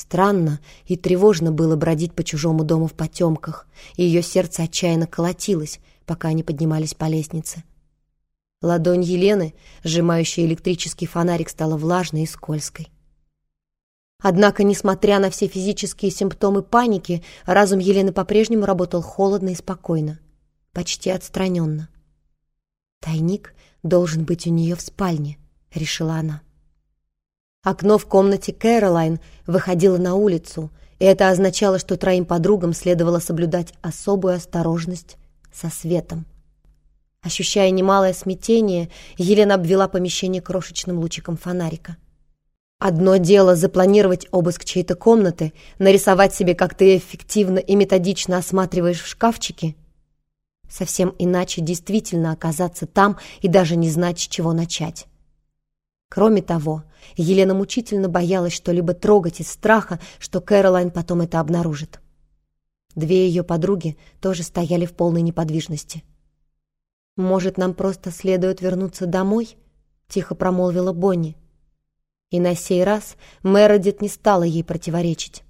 Странно и тревожно было бродить по чужому дому в потемках, и ее сердце отчаянно колотилось, пока они поднимались по лестнице. Ладонь Елены, сжимающая электрический фонарик, стала влажной и скользкой. Однако, несмотря на все физические симптомы паники, разум Елены по-прежнему работал холодно и спокойно, почти отстраненно. «Тайник должен быть у нее в спальне», — решила она. Окно в комнате Кэролайн выходило на улицу, и это означало, что троим подругам следовало соблюдать особую осторожность со светом. Ощущая немалое смятение, Елена обвела помещение крошечным лучиком фонарика. Одно дело запланировать обыск чьей-то комнаты, нарисовать себе, как ты эффективно и методично осматриваешь в шкафчике. Совсем иначе действительно оказаться там и даже не знать, с чего начать. Кроме того, Елена мучительно боялась что-либо трогать из страха, что Кэролайн потом это обнаружит. Две ее подруги тоже стояли в полной неподвижности. «Может, нам просто следует вернуться домой?» — тихо промолвила Бонни. И на сей раз Мередит не стала ей противоречить.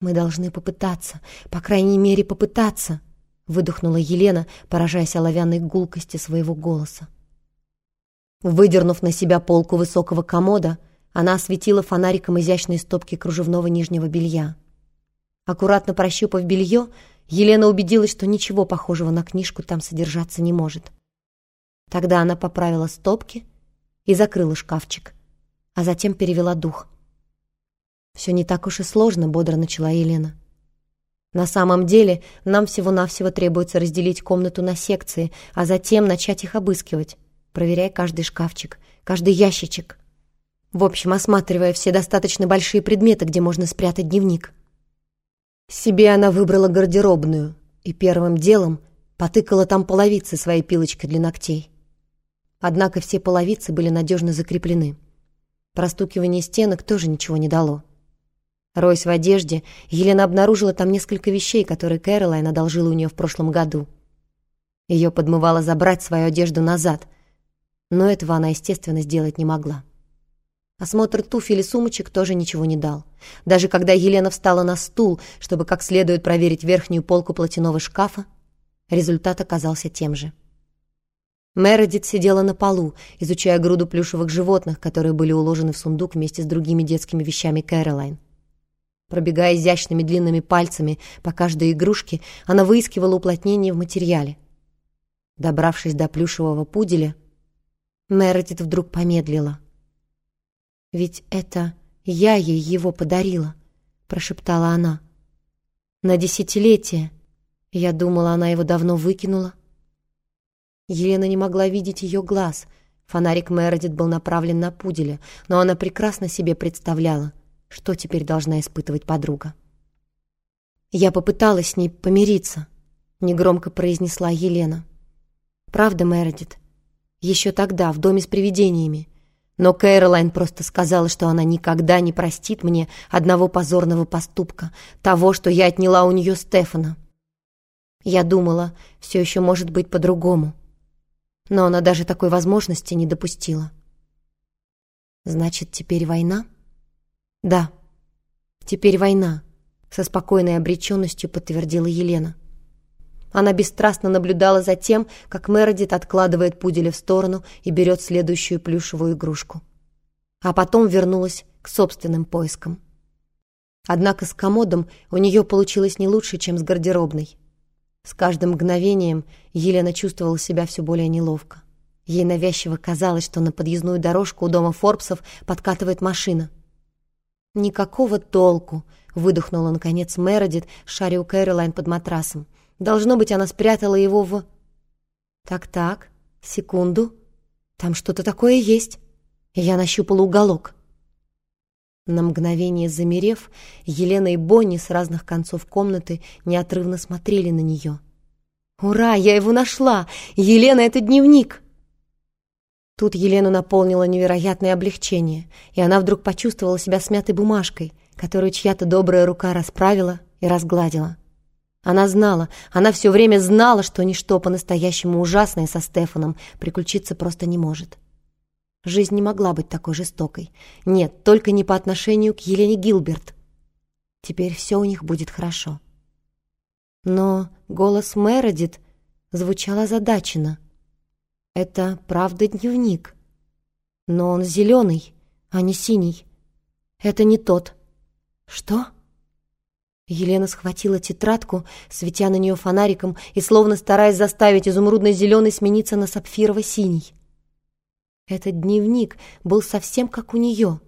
«Мы должны попытаться, по крайней мере, попытаться», — выдохнула Елена, поражаясь оловянной гулкости своего голоса. Выдернув на себя полку высокого комода, она осветила фонариком изящные стопки кружевного нижнего белья. Аккуратно прощупав белье, Елена убедилась, что ничего похожего на книжку там содержаться не может. Тогда она поправила стопки и закрыла шкафчик, а затем перевела дух. «Все не так уж и сложно», — бодро начала Елена. «На самом деле нам всего-навсего требуется разделить комнату на секции, а затем начать их обыскивать, проверяя каждый шкафчик, каждый ящичек. В общем, осматривая все достаточно большие предметы, где можно спрятать дневник». Себе она выбрала гардеробную и первым делом потыкала там половицы своей пилочкой для ногтей. Однако все половицы были надежно закреплены. Простукивание стенок тоже ничего не дало. Ройсь в одежде, Елена обнаружила там несколько вещей, которые Кэролайн одолжила у нее в прошлом году. Ее подмывало забрать свою одежду назад, но этого она, естественно, сделать не могла. Осмотр туфель и сумочек тоже ничего не дал. Даже когда Елена встала на стул, чтобы как следует проверить верхнюю полку платяного шкафа, результат оказался тем же. Мередит сидела на полу, изучая груду плюшевых животных, которые были уложены в сундук вместе с другими детскими вещами Кэролайн. Пробегая изящными длинными пальцами по каждой игрушке, она выискивала уплотнение в материале. Добравшись до плюшевого пуделя, Мередит вдруг помедлила. «Ведь это я ей его подарила», — прошептала она. «На десятилетие. Я думала, она его давно выкинула». Елена не могла видеть ее глаз. Фонарик Мередит был направлен на пуделя, но она прекрасно себе представляла, что теперь должна испытывать подруга. «Я попыталась с ней помириться», — негромко произнесла Елена. «Правда, Мередит? Еще тогда, в доме с привидениями. Но Кэролайн просто сказала, что она никогда не простит мне одного позорного поступка, того, что я отняла у нее Стефана. Я думала, все еще может быть по-другому. Но она даже такой возможности не допустила. Значит, теперь война? Да, теперь война, со спокойной обреченностью подтвердила Елена. Она бесстрастно наблюдала за тем, как Мередит откладывает пуделя в сторону и берет следующую плюшевую игрушку. А потом вернулась к собственным поискам. Однако с комодом у нее получилось не лучше, чем с гардеробной. С каждым мгновением Елена чувствовала себя все более неловко. Ей навязчиво казалось, что на подъездную дорожку у дома Форбсов подкатывает машина. «Никакого толку!» — выдохнула, наконец, Мередит, шаря у Кэролайн под матрасом. Должно быть, она спрятала его в... Так-так, секунду. Там что-то такое есть. Я нащупала уголок. На мгновение замерев, Елена и Бонни с разных концов комнаты неотрывно смотрели на нее. «Ура, я его нашла! Елена, это дневник!» Тут Елену наполнило невероятное облегчение, и она вдруг почувствовала себя смятой бумажкой, которую чья-то добрая рука расправила и разгладила. Она знала, она все время знала, что ничто по-настоящему ужасное со Стефаном приключиться просто не может. Жизнь не могла быть такой жестокой. Нет, только не по отношению к Елене Гилберт. Теперь все у них будет хорошо. Но голос Мередит звучал озадаченно. Это правда дневник. Но он зеленый, а не синий. Это не тот. Что? Елена схватила тетрадку, светя на нее фонариком и словно стараясь заставить изумрудно-зеленый смениться на сапфирово-синий. Этот дневник был совсем как у нее,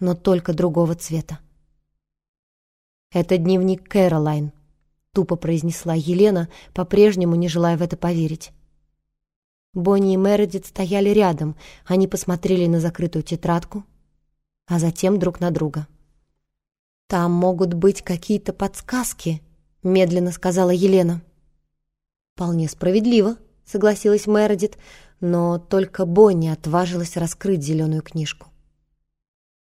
но только другого цвета. «Это дневник Кэролайн», — тупо произнесла Елена, по-прежнему не желая в это поверить. Бонни и Мередит стояли рядом, они посмотрели на закрытую тетрадку, а затем друг на друга. «Там могут быть какие-то подсказки», — медленно сказала Елена. «Вполне справедливо», — согласилась Мередит, но только Бонни отважилась раскрыть зеленую книжку.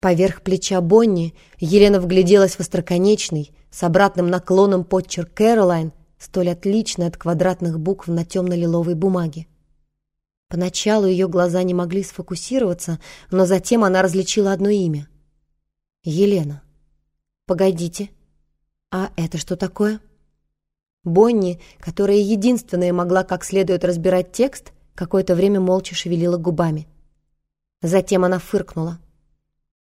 Поверх плеча Бонни Елена вгляделась в остроконечный, с обратным наклоном подчерк Кэролайн, столь отличный от квадратных букв на темно-лиловой бумаге. Поначалу ее глаза не могли сфокусироваться, но затем она различила одно имя — Елена. «Погодите, а это что такое?» Бонни, которая единственная могла как следует разбирать текст, какое-то время молча шевелила губами. Затем она фыркнула.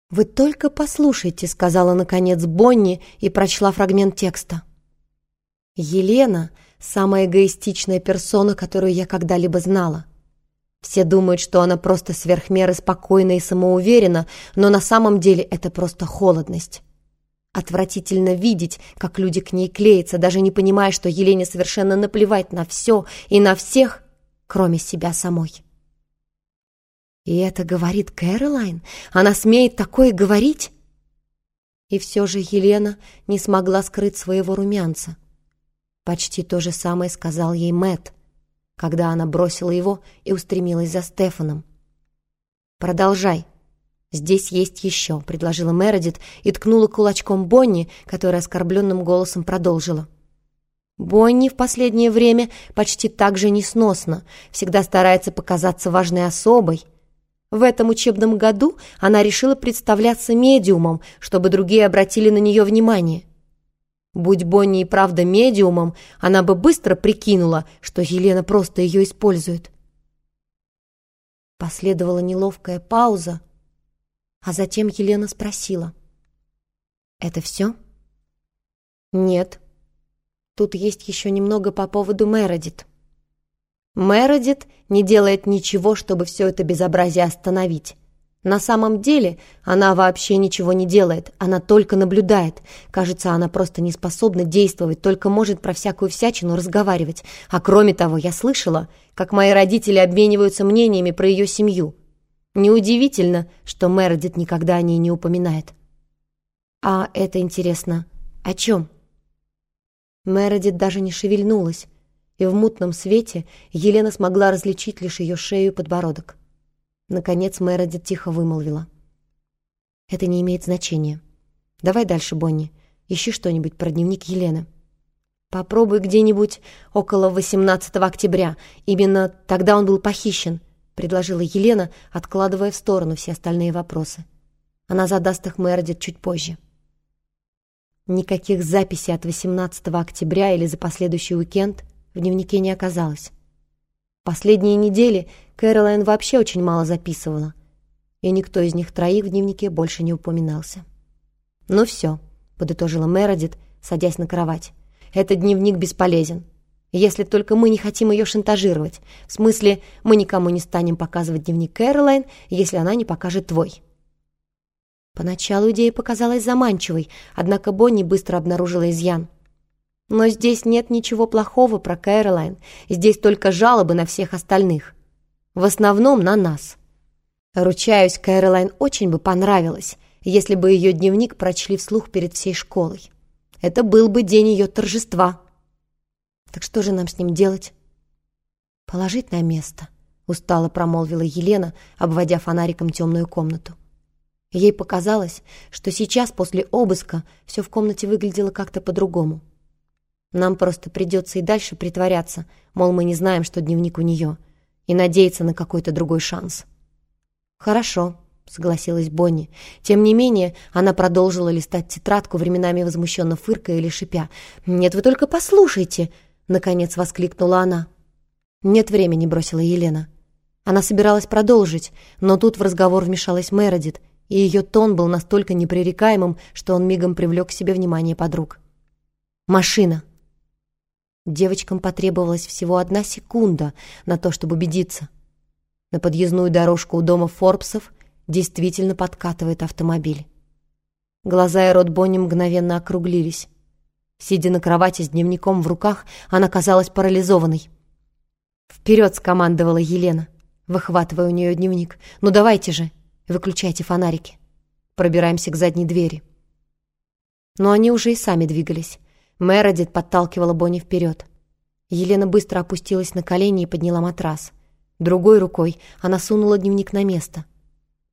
«Вы только послушайте», — сказала наконец Бонни и прочла фрагмент текста. «Елена — самая эгоистичная персона, которую я когда-либо знала. Все думают, что она просто сверхмеры спокойна и самоуверена, но на самом деле это просто холодность. Отвратительно видеть, как люди к ней клеятся, даже не понимая, что Елене совершенно наплевать на все и на всех, кроме себя самой. И это говорит Кэролайн? Она смеет такое говорить? И все же Елена не смогла скрыть своего румянца. Почти то же самое сказал ей Мэт, когда она бросила его и устремилась за Стефаном. «Продолжай», «Здесь есть еще», — предложила Мередит и ткнула кулачком Бонни, которая оскорбленным голосом продолжила. Бонни в последнее время почти так же несносно, всегда старается показаться важной особой. В этом учебном году она решила представляться медиумом, чтобы другие обратили на нее внимание. Будь Бонни и правда медиумом, она бы быстро прикинула, что Елена просто ее использует. Последовала неловкая пауза, а затем Елена спросила. «Это все?» «Нет. Тут есть еще немного по поводу Мередит». Мередит не делает ничего, чтобы все это безобразие остановить. На самом деле она вообще ничего не делает, она только наблюдает. Кажется, она просто не способна действовать, только может про всякую всячину разговаривать. А кроме того, я слышала, как мои родители обмениваются мнениями про ее семью. Неудивительно, что Мередит никогда о ней не упоминает. А это интересно, о чем? Мередит даже не шевельнулась, и в мутном свете Елена смогла различить лишь ее шею и подбородок. Наконец Мередит тихо вымолвила. «Это не имеет значения. Давай дальше, Бонни. Ищи что-нибудь про дневник Елены. Попробуй где-нибудь около 18 октября. Именно тогда он был похищен. — предложила Елена, откладывая в сторону все остальные вопросы. Она задаст их Мередит чуть позже. Никаких записей от 18 октября или за последующий уикенд в дневнике не оказалось. Последние недели Кэролайн вообще очень мало записывала, и никто из них троих в дневнике больше не упоминался. «Ну все», — подытожила Мередит, садясь на кровать. «Этот дневник бесполезен. Если только мы не хотим ее шантажировать. В смысле, мы никому не станем показывать дневник Кэролайн, если она не покажет твой. Поначалу идея показалась заманчивой, однако Бонни быстро обнаружила изъян. Но здесь нет ничего плохого про Кэролайн, здесь только жалобы на всех остальных. В основном на нас. Ручаюсь, Кэролайн очень бы понравилось, если бы ее дневник прочли вслух перед всей школой. Это был бы день ее торжества. Так что же нам с ним делать? Положить на место, устало промолвила Елена, обводя фонариком темную комнату. Ей показалось, что сейчас после обыска все в комнате выглядело как-то по-другому. Нам просто придется и дальше притворяться, мол, мы не знаем, что дневник у нее, и надеяться на какой-то другой шанс. «Хорошо», — согласилась Бонни. Тем не менее, она продолжила листать тетрадку, временами возмущенно фыркая или шипя. «Нет, вы только послушайте!» — наконец воскликнула она. «Нет времени», — бросила Елена. Она собиралась продолжить, но тут в разговор вмешалась Мередит, и ее тон был настолько непререкаемым, что он мигом привлек к себе внимание подруг. «Машина!» Девочкам потребовалась всего одна секунда на то, чтобы убедиться. На подъездную дорожку у дома Форбсов действительно подкатывает автомобиль. Глаза и рот Бонни мгновенно округлились. Сидя на кровати с дневником в руках, она казалась парализованной. «Вперед!» — скомандовала Елена, выхватывая у нее дневник. «Ну давайте же! Выключайте фонарики!» Пробираемся к задней двери. Но они уже и сами двигались. Мередит подталкивала Бонни вперед. Елена быстро опустилась на колени и подняла матрас. Другой рукой она сунула дневник на место.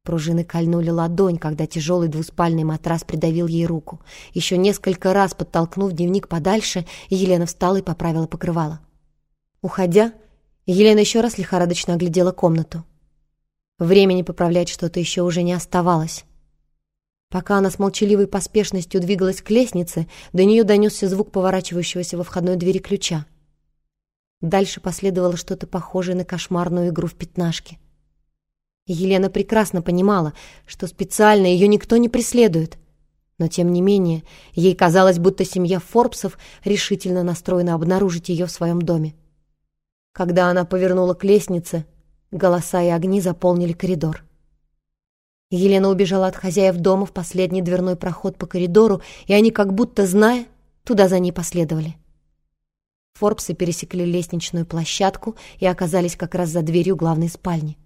Пружины кольнули ладонь, когда тяжелый двуспальный матрас придавил ей руку. Еще несколько раз подтолкнув дневник подальше, Елена встала и поправила покрывало. Уходя, Елена еще раз лихорадочно оглядела комнату. Времени поправлять что-то еще уже не оставалось. Пока она с молчаливой поспешностью двигалась к лестнице, до нее донесся звук поворачивающегося во входной двери ключа. Дальше последовало что-то похожее на кошмарную игру в пятнашки. Елена прекрасно понимала, что специально ее никто не преследует. Но, тем не менее, ей казалось, будто семья Форбсов решительно настроена обнаружить ее в своем доме. Когда она повернула к лестнице, голоса и огни заполнили коридор. Елена убежала от хозяев дома в последний дверной проход по коридору, и они, как будто зная, туда за ней последовали. Форбсы пересекли лестничную площадку и оказались как раз за дверью главной спальни.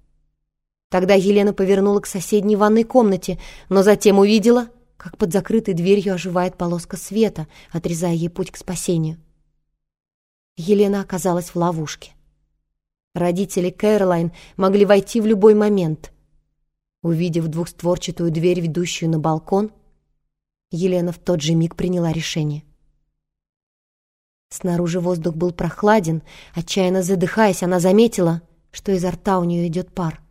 Тогда Елена повернула к соседней ванной комнате, но затем увидела, как под закрытой дверью оживает полоска света, отрезая ей путь к спасению. Елена оказалась в ловушке. Родители Кэролайн могли войти в любой момент. Увидев двухстворчатую дверь, ведущую на балкон, Елена в тот же миг приняла решение. Снаружи воздух был прохладен, отчаянно задыхаясь, она заметила, что изо рта у нее идет пар.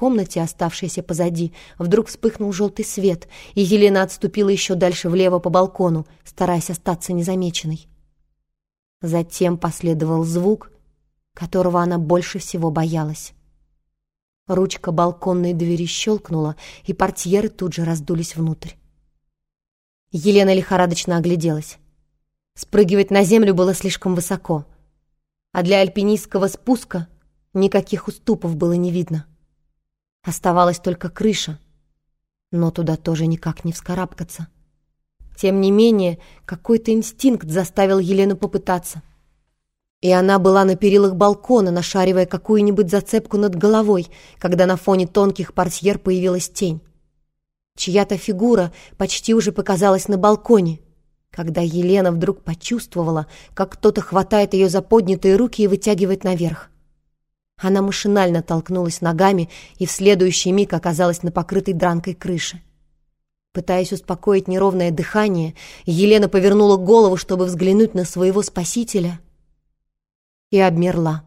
Комнате, оставшейся позади, вдруг вспыхнул желтый свет, и Елена отступила еще дальше влево по балкону, стараясь остаться незамеченной. Затем последовал звук, которого она больше всего боялась. Ручка балконной двери щелкнула, и портьеры тут же раздулись внутрь. Елена лихорадочно огляделась. Спрыгивать на землю было слишком высоко, а для альпинистского спуска никаких уступов было не видно. Оставалась только крыша, но туда тоже никак не вскарабкаться. Тем не менее, какой-то инстинкт заставил Елену попытаться. И она была на перилах балкона, нашаривая какую-нибудь зацепку над головой, когда на фоне тонких портьер появилась тень. Чья-то фигура почти уже показалась на балконе, когда Елена вдруг почувствовала, как кто-то хватает ее за поднятые руки и вытягивает наверх. Она машинально толкнулась ногами и в следующий миг оказалась на покрытой дранкой крыше. Пытаясь успокоить неровное дыхание, Елена повернула голову, чтобы взглянуть на своего спасителя — и обмерла.